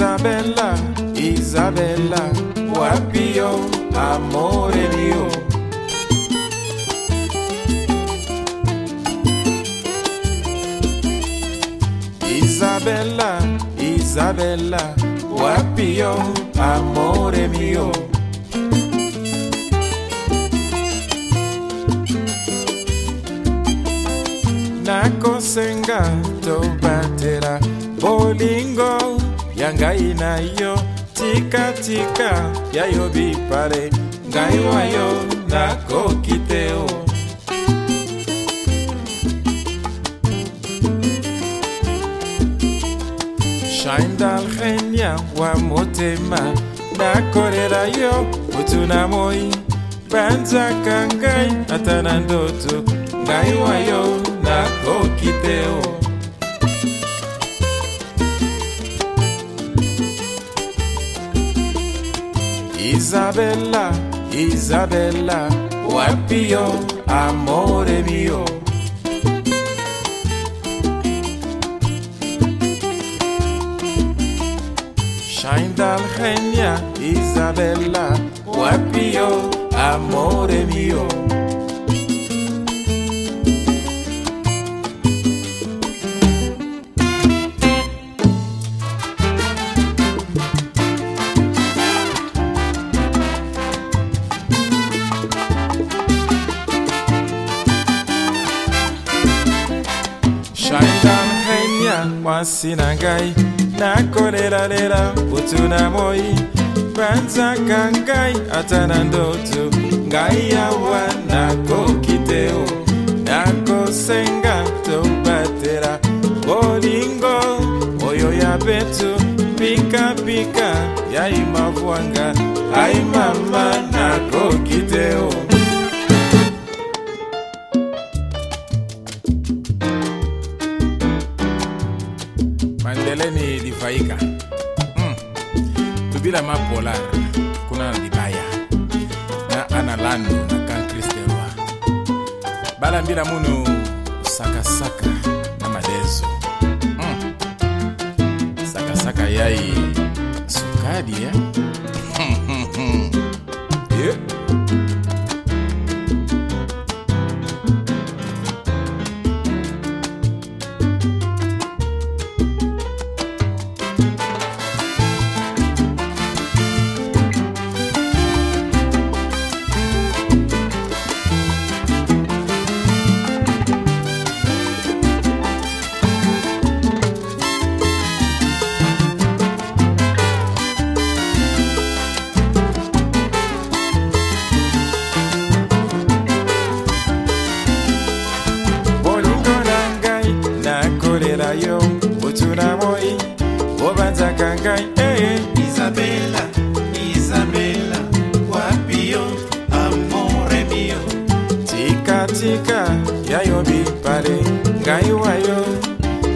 Isabella, Isabella, wapio amore mio. Isabella, Isabella, wapio amore mio. nakosenga tobatela bolingo yanga inayo tikatika yayo bipale ngai wayo nakoki te o. Shaindalgenia wa motema. Nakolela yo butu na moi. Banzaka ngai ata na ndoto. Ngai wayo nakoki te o Isabella, Isabella, wapio amore mio. Shine dal genia, Isabella, wapio amore mio. Henya mwasi na ngai nakolelalela butu na moi. Banzaka ngai ata na ndoto ngai awa nakoki te o. Nakosenga tobatela bolingo oyo ya betu pikapika yaimavwanga ai mama mandeleni lifaika mm. tubila mapolar kuna na libaya na ana lando na kan kristerwa bala mbila munu sakasaka na madezo mm. sakasaka yai sukadi ya isabela yo otuna moi obanzaka ngai hey, hey. isabela isabela wapi yo amore mio tikatika yayo bipale ngai wayo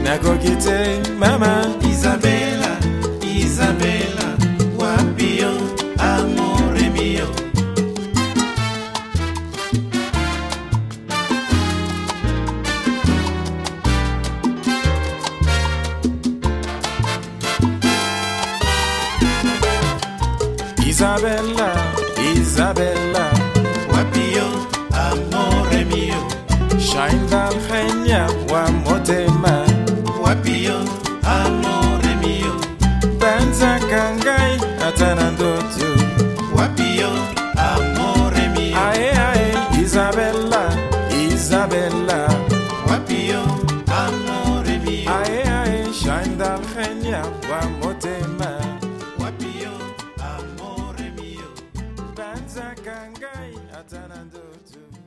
nakoki te mama isabela isabella isabella Wapio, amore mio. shine shaindal henya wa motema Wapio, amore mio. banzaka ngai ata na ndoto Wapio, amore mio. ae ae isabella isabella Wapio, amore mio. ae ae shaindal henya wa motema amore mio.